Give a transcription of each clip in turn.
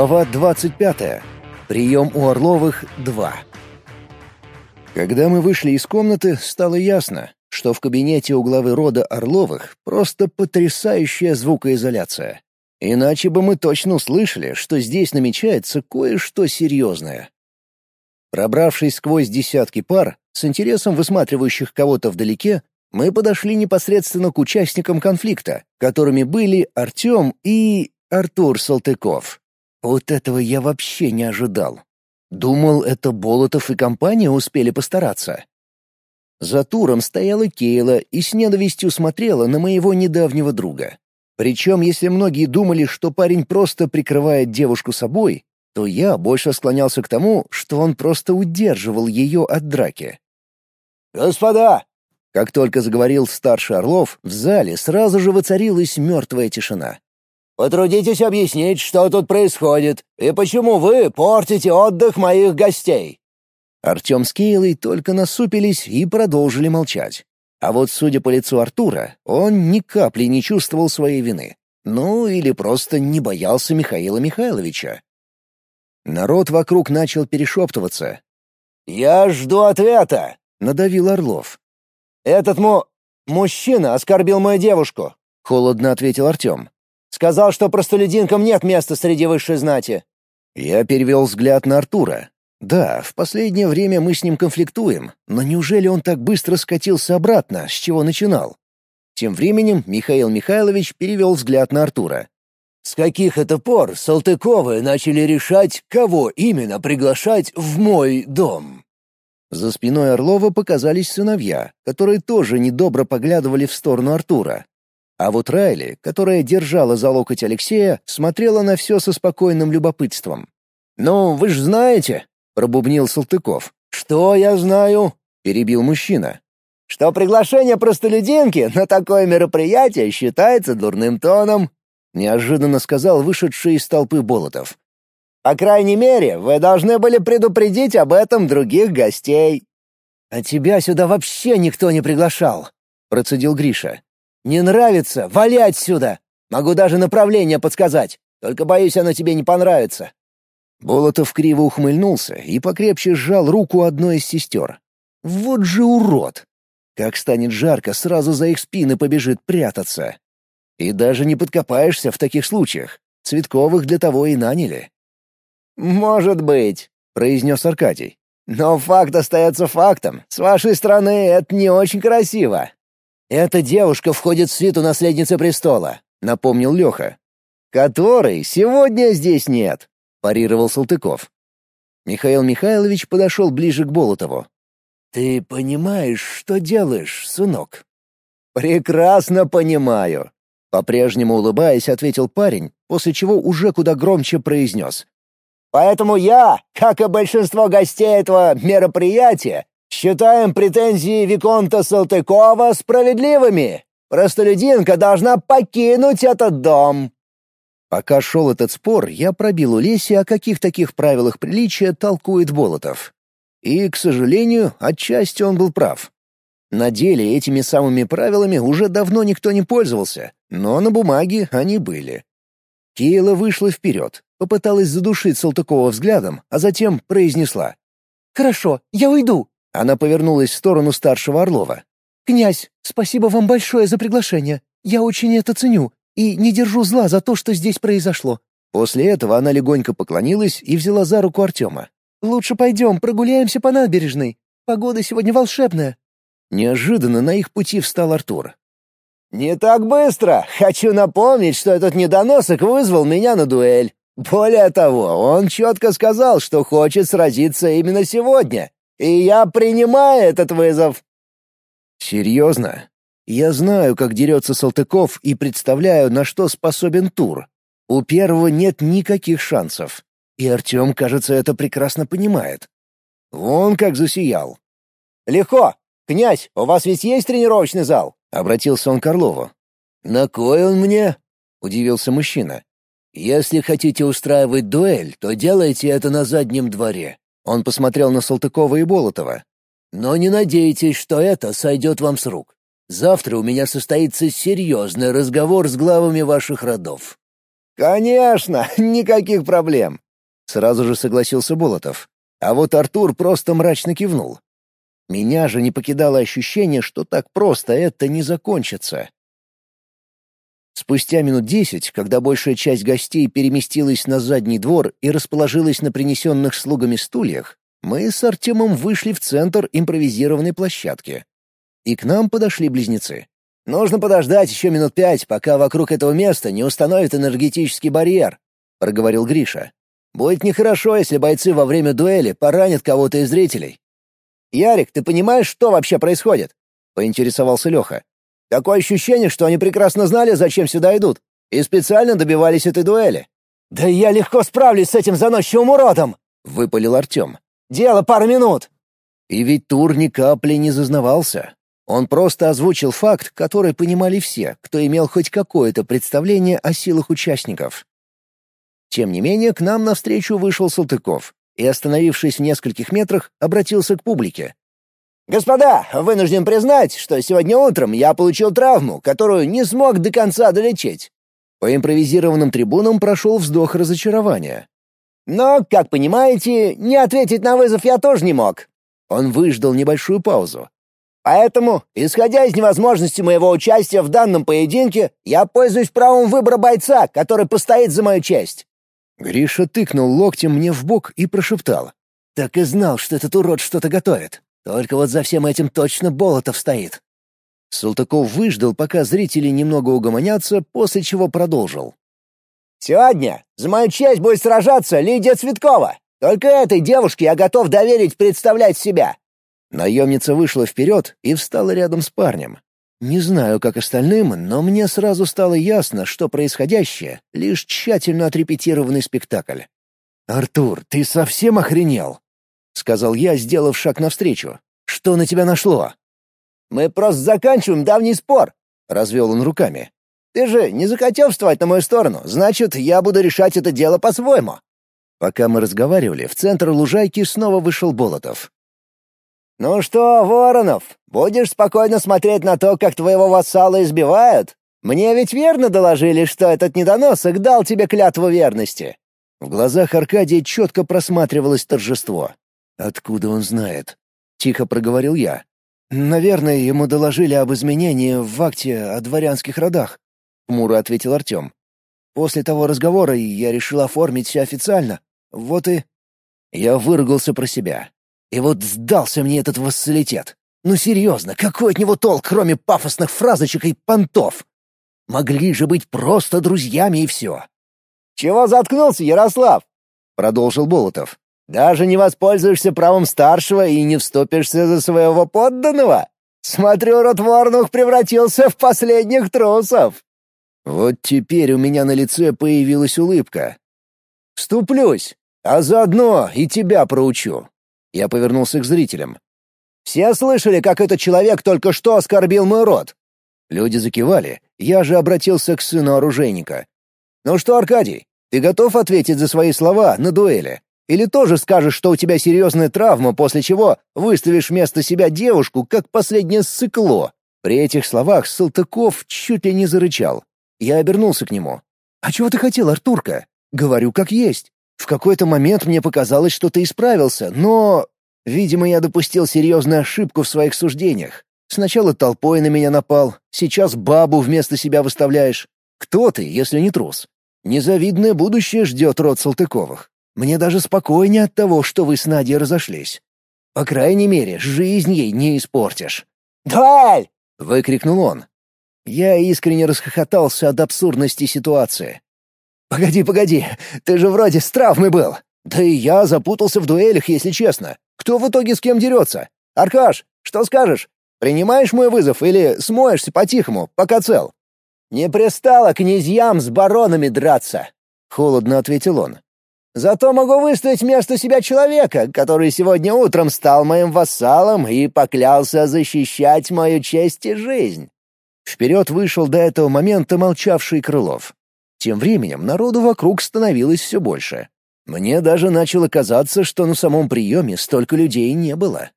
Глава 25. Прием у Орловых 2. Когда мы вышли из комнаты, стало ясно, что в кабинете у главы рода Орловых просто потрясающая звукоизоляция. Иначе бы мы точно услышали, что здесь намечается кое-что серьезное. Пробравшись сквозь десятки пар, с интересом высматривающих кого-то вдалеке, мы подошли непосредственно к участникам конфликта, которыми были Артем и Артур Салтыков. Вот этого я вообще не ожидал. Думал, это Болотов и компания успели постараться. За туром стояла Кейла и с ненавистью смотрела на моего недавнего друга. Причем, если многие думали, что парень просто прикрывает девушку собой, то я больше склонялся к тому, что он просто удерживал ее от драки. «Господа!» Как только заговорил старший Орлов, в зале сразу же воцарилась мертвая тишина. «Потрудитесь объяснить, что тут происходит, и почему вы портите отдых моих гостей». Артем с Кейлой только насупились и продолжили молчать. А вот, судя по лицу Артура, он ни капли не чувствовал своей вины. Ну, или просто не боялся Михаила Михайловича. Народ вокруг начал перешептываться. «Я жду ответа», — надавил Орлов. «Этот му... мужчина оскорбил мою девушку», — холодно ответил Артем. «Сказал, что простолюдинкам нет места среди высшей знати». Я перевел взгляд на Артура. Да, в последнее время мы с ним конфликтуем, но неужели он так быстро скатился обратно, с чего начинал? Тем временем Михаил Михайлович перевел взгляд на Артура. «С каких это пор Салтыковы начали решать, кого именно приглашать в мой дом?» За спиной Орлова показались сыновья, которые тоже недобро поглядывали в сторону Артура. А вот Райли, которая держала за локоть Алексея, смотрела на все со спокойным любопытством. «Ну, вы ж знаете, — пробубнил Салтыков. «Что я знаю?» — перебил мужчина. «Что приглашение простолюдинки на такое мероприятие считается дурным тоном», — неожиданно сказал вышедший из толпы Болотов. «По крайней мере, вы должны были предупредить об этом других гостей». «А тебя сюда вообще никто не приглашал», — процедил Гриша. «Не нравится? Вали отсюда! Могу даже направление подсказать, только боюсь, оно тебе не понравится». Болотов криво ухмыльнулся и покрепче сжал руку одной из сестер. «Вот же урод! Как станет жарко, сразу за их спины побежит прятаться. И даже не подкопаешься в таких случаях. Цветковых для того и наняли». «Может быть», — произнес Аркадий. «Но факт остается фактом. С вашей стороны это не очень красиво». «Эта девушка входит в свиту наследницы престола», — напомнил Леха. «Которой сегодня здесь нет», — парировал Салтыков. Михаил Михайлович подошел ближе к Болотову. «Ты понимаешь, что делаешь, сынок?» «Прекрасно понимаю», — по-прежнему улыбаясь, ответил парень, после чего уже куда громче произнес. «Поэтому я, как и большинство гостей этого мероприятия, считаем претензии Виконта Салтыкова справедливыми. Простолюдинка должна покинуть этот дом». Пока шел этот спор, я пробил у Леси, о каких таких правилах приличия толкует Болотов. И, к сожалению, отчасти он был прав. На деле этими самыми правилами уже давно никто не пользовался, но на бумаге они были. Кейла вышла вперед, попыталась задушить Салтыкова взглядом, а затем произнесла. «Хорошо, я уйду». Она повернулась в сторону старшего Орлова. «Князь, спасибо вам большое за приглашение. Я очень это ценю и не держу зла за то, что здесь произошло». После этого она легонько поклонилась и взяла за руку Артема. «Лучше пойдем, прогуляемся по набережной. Погода сегодня волшебная». Неожиданно на их пути встал Артур. «Не так быстро! Хочу напомнить, что этот недоносок вызвал меня на дуэль. Более того, он четко сказал, что хочет сразиться именно сегодня, и я принимаю этот вызов». «Серьезно?» Я знаю, как дерется Салтыков и представляю, на что способен Тур. У первого нет никаких шансов. И Артем, кажется, это прекрасно понимает. Вон как засиял. «Легко! Князь, у вас ведь есть тренировочный зал?» — обратился он к Орлову. «На кой он мне?» — удивился мужчина. «Если хотите устраивать дуэль, то делайте это на заднем дворе». Он посмотрел на Салтыкова и Болотова. «Но не надейтесь, что это сойдет вам с рук. Завтра у меня состоится серьезный разговор с главами ваших родов. «Конечно, никаких проблем!» Сразу же согласился Болотов. А вот Артур просто мрачно кивнул. Меня же не покидало ощущение, что так просто это не закончится. Спустя минут десять, когда большая часть гостей переместилась на задний двор и расположилась на принесенных слугами стульях, мы с Артемом вышли в центр импровизированной площадки. И к нам подошли близнецы. «Нужно подождать еще минут пять, пока вокруг этого места не установят энергетический барьер», — проговорил Гриша. «Будет нехорошо, если бойцы во время дуэли поранят кого-то из зрителей». «Ярик, ты понимаешь, что вообще происходит?» — поинтересовался Леха. «Такое ощущение, что они прекрасно знали, зачем сюда идут, и специально добивались этой дуэли». «Да я легко справлюсь с этим заносчивым уродом!» — выпалил Артем. «Дело пару минут!» И ведь Тур ни капли не зазнавался. Он просто озвучил факт, который понимали все, кто имел хоть какое-то представление о силах участников. Тем не менее, к нам навстречу вышел Салтыков и, остановившись в нескольких метрах, обратился к публике. «Господа, вынужден признать, что сегодня утром я получил травму, которую не смог до конца долечить». По импровизированным трибунам прошел вздох разочарования. «Но, как понимаете, не ответить на вызов я тоже не мог». Он выждал небольшую паузу. «Поэтому, исходя из невозможности моего участия в данном поединке, я пользуюсь правом выбора бойца, который постоит за мою честь. Гриша тыкнул локтем мне в бок и прошептал. «Так и знал, что этот урод что-то готовит. Только вот за всем этим точно Болотов стоит». Султаков выждал, пока зрители немного угомонятся, после чего продолжил. «Сегодня за мою честь будет сражаться Лидия Цветкова. Только этой девушке я готов доверить представлять себя». Наемница вышла вперед и встала рядом с парнем. Не знаю, как остальным, но мне сразу стало ясно, что происходящее — лишь тщательно отрепетированный спектакль. «Артур, ты совсем охренел?» — сказал я, сделав шаг навстречу. «Что на тебя нашло?» «Мы просто заканчиваем давний спор», — развел он руками. «Ты же не захотел вставать на мою сторону, значит, я буду решать это дело по-своему». Пока мы разговаривали, в центр лужайки снова вышел Болотов. «Ну что, Воронов, будешь спокойно смотреть на то, как твоего вассала избивают? Мне ведь верно доложили, что этот недоносок дал тебе клятву верности». В глазах Аркадия четко просматривалось торжество. «Откуда он знает?» — тихо проговорил я. «Наверное, ему доложили об изменении в акте о дворянских родах», — хмуро ответил Артем. «После того разговора я решил оформить все официально. Вот и...» Я выругался про себя. И вот сдался мне этот вассалитет. Ну серьезно, какой от него толк, кроме пафосных фразочек и понтов? Могли же быть просто друзьями и все. «Чего заткнулся, Ярослав?» — продолжил Болотов. «Даже не воспользуешься правом старшего и не вступишься за своего подданного? Смотрю, род Воронух превратился в последних трусов!» Вот теперь у меня на лице появилась улыбка. «Вступлюсь, а заодно и тебя проучу. Я повернулся к зрителям. «Все слышали, как этот человек только что оскорбил мой род?» Люди закивали. Я же обратился к сыну оружейника. «Ну что, Аркадий, ты готов ответить за свои слова на дуэли? Или тоже скажешь, что у тебя серьезная травма, после чего выставишь вместо себя девушку, как последнее сыкло?» При этих словах Салтыков чуть ли не зарычал. Я обернулся к нему. «А чего ты хотел, Артурка?» «Говорю, как есть. В какой-то момент мне показалось, что ты исправился, но... Видимо, я допустил серьезную ошибку в своих суждениях. Сначала толпой на меня напал, сейчас бабу вместо себя выставляешь. Кто ты, если не трус? Незавидное будущее ждет род Салтыковых. Мне даже спокойнее от того, что вы с Надей разошлись. По крайней мере, жизнь ей не испортишь. «Дуэль!» — выкрикнул он. Я искренне расхохотался от абсурдности ситуации. «Погоди, погоди, ты же вроде с травмой был. Да и я запутался в дуэлях, если честно. Кто в итоге с кем дерется? Аркаш, что скажешь? Принимаешь мой вызов или смоешься по-тихому, пока цел?» «Не пристало князьям с баронами драться», — холодно ответил он. «Зато могу выставить вместо себя человека, который сегодня утром стал моим вассалом и поклялся защищать мою честь и жизнь». Вперед вышел до этого момента молчавший Крылов. Тем временем народу вокруг становилось все больше. Мне даже начало казаться, что на самом приеме столько людей не было.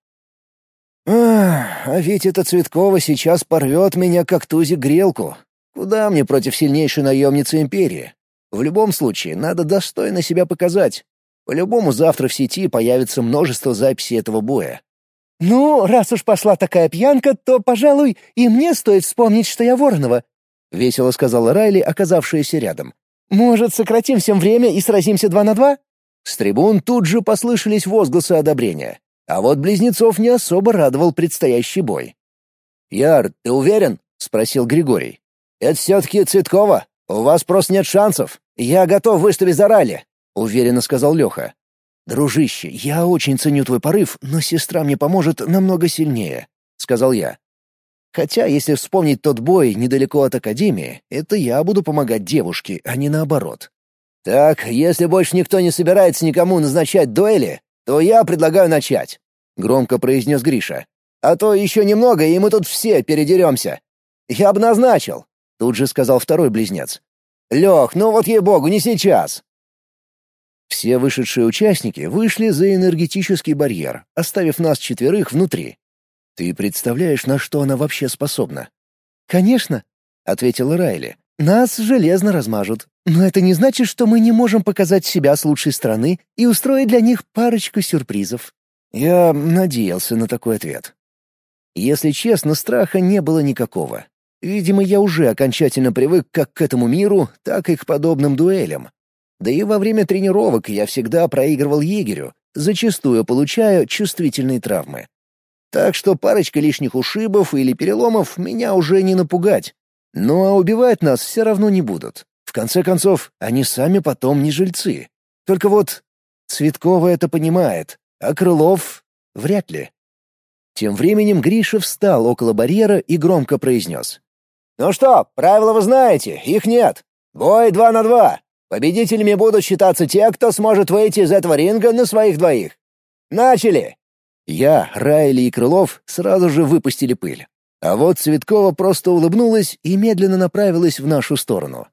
Ах, а ведь эта Цветкова сейчас порвет меня, как тузик грелку. Куда мне против сильнейшей наемницы империи? В любом случае, надо достойно себя показать. По-любому завтра в сети появится множество записей этого боя. «Ну, раз уж пошла такая пьянка, то, пожалуй, и мне стоит вспомнить, что я Воронова», — весело сказала Райли, оказавшаяся рядом. «Может, сократим всем время и сразимся два на два?» С трибун тут же послышались возгласы одобрения. А вот близнецов не особо радовал предстоящий бой. «Яр, ты уверен?» — спросил Григорий. «Это все-таки Цветкова. У вас просто нет шансов. Я готов выступить за Райли», — уверенно сказал Леха. «Дружище, я очень ценю твой порыв, но сестра мне поможет намного сильнее», — сказал я. Хотя, если вспомнить тот бой недалеко от Академии, это я буду помогать девушке, а не наоборот. «Так, если больше никто не собирается никому назначать дуэли, то я предлагаю начать», — громко произнес Гриша. «А то еще немного, и мы тут все передеремся». «Я бы назначил», — тут же сказал второй близнец. «Лех, ну вот ей-богу, не сейчас. Все вышедшие участники вышли за энергетический барьер, оставив нас четверых внутри. Ты представляешь, на что она вообще способна? Конечно, ответила Райли. Нас железно размажут. Но это не значит, что мы не можем показать себя с лучшей стороны и устроить для них парочку сюрпризов. Я надеялся на такой ответ. Если честно, страха не было никакого. Видимо, я уже окончательно привык как к этому миру, так и к подобным дуэлям. Да и во время тренировок я всегда проигрывал егерю, зачастую получая чувствительные травмы. Так что парочка лишних ушибов или переломов меня уже не напугать. Ну а убивать нас все равно не будут. В конце концов, они сами потом не жильцы. Только вот Цветкова это понимает, а Крылов — вряд ли. Тем временем Гриша встал около барьера и громко произнес. «Ну что, правила вы знаете, их нет. Бой два на два. Победителями будут считаться те, кто сможет выйти из этого ринга на своих двоих. Начали!» Я, Райли и Крылов сразу же выпустили пыль. А вот Цветкова просто улыбнулась и медленно направилась в нашу сторону.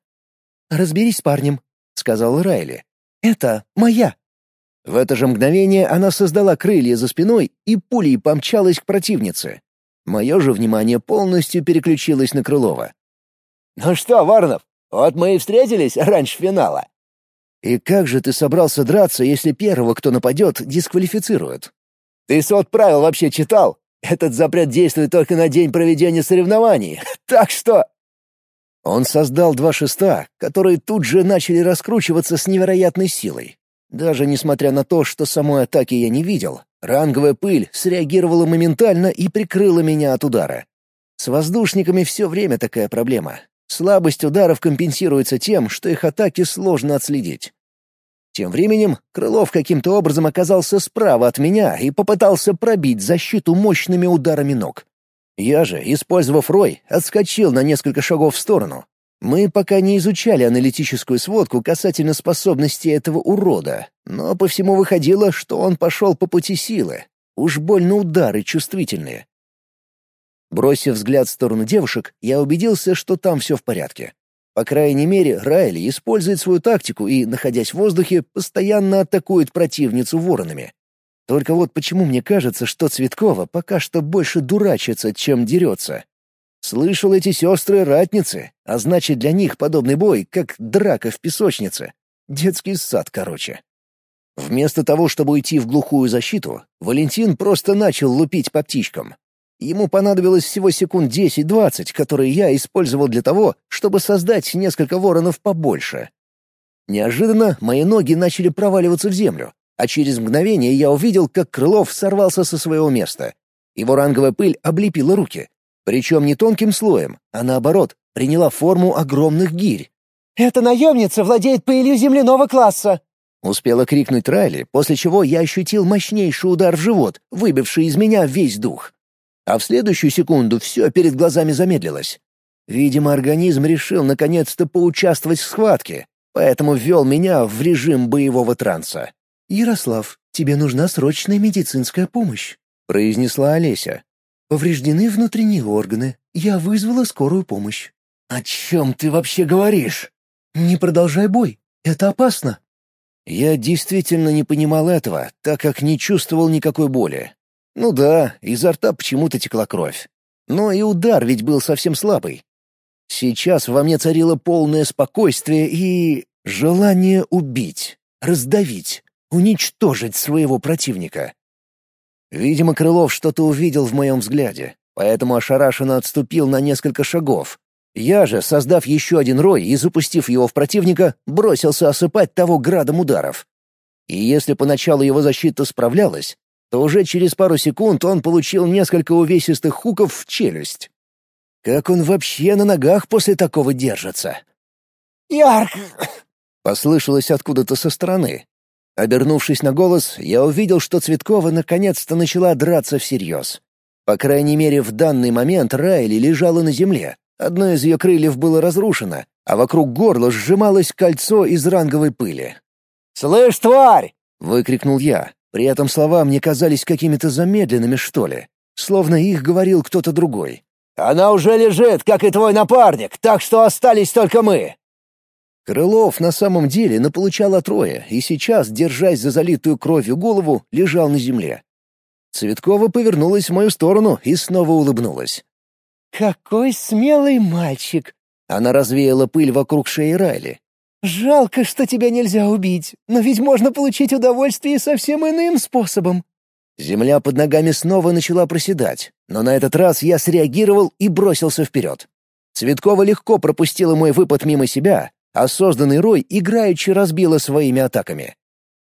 «Разберись с парнем», — сказал Райли. «Это моя». В это же мгновение она создала крылья за спиной и пулей помчалась к противнице. Мое же внимание полностью переключилось на Крылова. «Ну что, Варнов, вот мы и встретились раньше финала. И как же ты собрался драться, если первого, кто нападет, дисквалифицируют? Ты сот правил вообще читал? Этот запрет действует только на день проведения соревнований. Так что...» Он создал два шеста, которые тут же начали раскручиваться с невероятной силой. Даже несмотря на то, что самой атаки я не видел, ранговая пыль среагировала моментально и прикрыла меня от удара. С воздушниками все время такая проблема. Слабость ударов компенсируется тем, что их атаки сложно отследить. Тем временем Крылов каким-то образом оказался справа от меня и попытался пробить защиту мощными ударами ног. Я же, использовав рой, отскочил на несколько шагов в сторону. Мы пока не изучали аналитическую сводку касательно способностей этого урода, но по всему выходило, что он пошел по пути силы. Уж больно удары чувствительные. Бросив взгляд в сторону девушек, я убедился, что там все в порядке. По крайней мере, Райли использует свою тактику и, находясь в воздухе, постоянно атакует противницу воронами. Только вот почему мне кажется, что Цветкова пока что больше дурачится, чем дерется. Слышал эти сестры-ратницы, а значит для них подобный бой, как драка в песочнице. Детский сад, короче. Вместо того, чтобы уйти в глухую защиту, Валентин просто начал лупить по птичкам. Ему понадобилось всего секунд 10-20, которые я использовал для того, чтобы создать несколько воронов побольше. Неожиданно мои ноги начали проваливаться в землю, а через мгновение я увидел, как Крылов сорвался со своего места. Его ранговая пыль облепила руки. Причем не тонким слоем, а наоборот, приняла форму огромных гирь. «Эта наемница владеет пылью земляного класса!» Успела крикнуть Райли, после чего я ощутил мощнейший удар в живот, выбивший из меня весь дух. А в следующую секунду все перед глазами замедлилось. Видимо, организм решил наконец-то поучаствовать в схватке, поэтому ввел меня в режим боевого транса. «Ярослав, тебе нужна срочная медицинская помощь», — произнесла Олеся. «Повреждены внутренние органы. Я вызвала скорую помощь». «О чем ты вообще говоришь?» «Не продолжай бой. Это опасно». Я действительно не понимал этого, так как не чувствовал никакой боли. Ну да, изо рта почему-то текла кровь. Но и удар ведь был совсем слабый. Сейчас во мне царило полное спокойствие и... Желание убить, раздавить, уничтожить своего противника. Видимо, Крылов что-то увидел в моем взгляде, поэтому ошарашенно отступил на несколько шагов. Я же, создав еще один рой и запустив его в противника, бросился осыпать того градом ударов. И если поначалу его защита справлялась, то уже через пару секунд он получил несколько увесистых хуков в челюсть. Как он вообще на ногах после такого держится? «Ярк!» — послышалось откуда-то со стороны. Обернувшись на голос, я увидел, что Цветкова наконец-то начала драться всерьез. По крайней мере, в данный момент Райли лежала на земле. Одно из ее крыльев было разрушено, а вокруг горла сжималось кольцо из ранговой пыли. «Слышь, тварь!» — выкрикнул я. При этом слова мне казались какими-то замедленными, что ли. Словно их говорил кто-то другой. «Она уже лежит, как и твой напарник, так что остались только мы!» Крылов на самом деле наполучал от Роя и сейчас, держась за залитую кровью голову, лежал на земле. Цветкова повернулась в мою сторону и снова улыбнулась. «Какой смелый мальчик!» Она развеяла пыль вокруг шеи Райли. «Жалко, что тебя нельзя убить, но ведь можно получить удовольствие совсем иным способом». Земля под ногами снова начала проседать, но на этот раз я среагировал и бросился вперед. Цветкова легко пропустила мой выпад мимо себя, а рой играючи разбила своими атаками.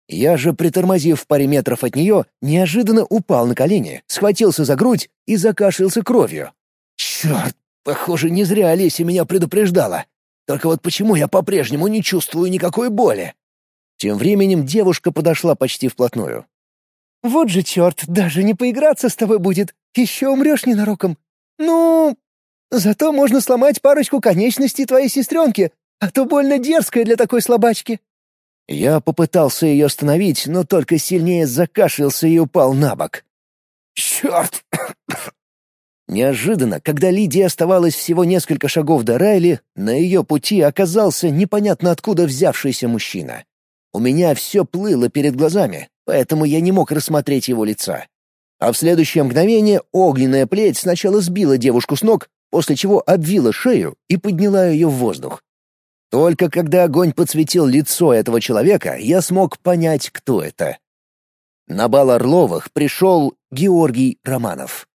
Я же, притормозив в паре метров от нее, неожиданно упал на колени, схватился за грудь и закашлялся кровью. Черт, похоже, не зря Олеся меня предупреждала. Только вот почему я по-прежнему не чувствую никакой боли? Тем временем девушка подошла почти вплотную. «Вот же черт, даже не поиграться с тобой будет. Еще умрешь ненароком. Ну, зато можно сломать парочку конечностей твоей сестренки, а то больно дерзкая для такой слабачки». Я попытался ее остановить, но только сильнее закашлялся и упал на бок. «Черт!» Неожиданно, когда Лидия оставалось всего несколько шагов до Райли, на ее пути оказался непонятно откуда взявшийся мужчина. У меня все плыло перед глазами, поэтому я не мог рассмотреть его лица. А в следующее мгновение огненная плеть сначала сбила девушку с ног, после чего обвила шею и подняла ее в воздух. Только когда огонь подсветил лицо этого человека, я смог понять, кто это. На бал Орловых пришел Георгий Романов.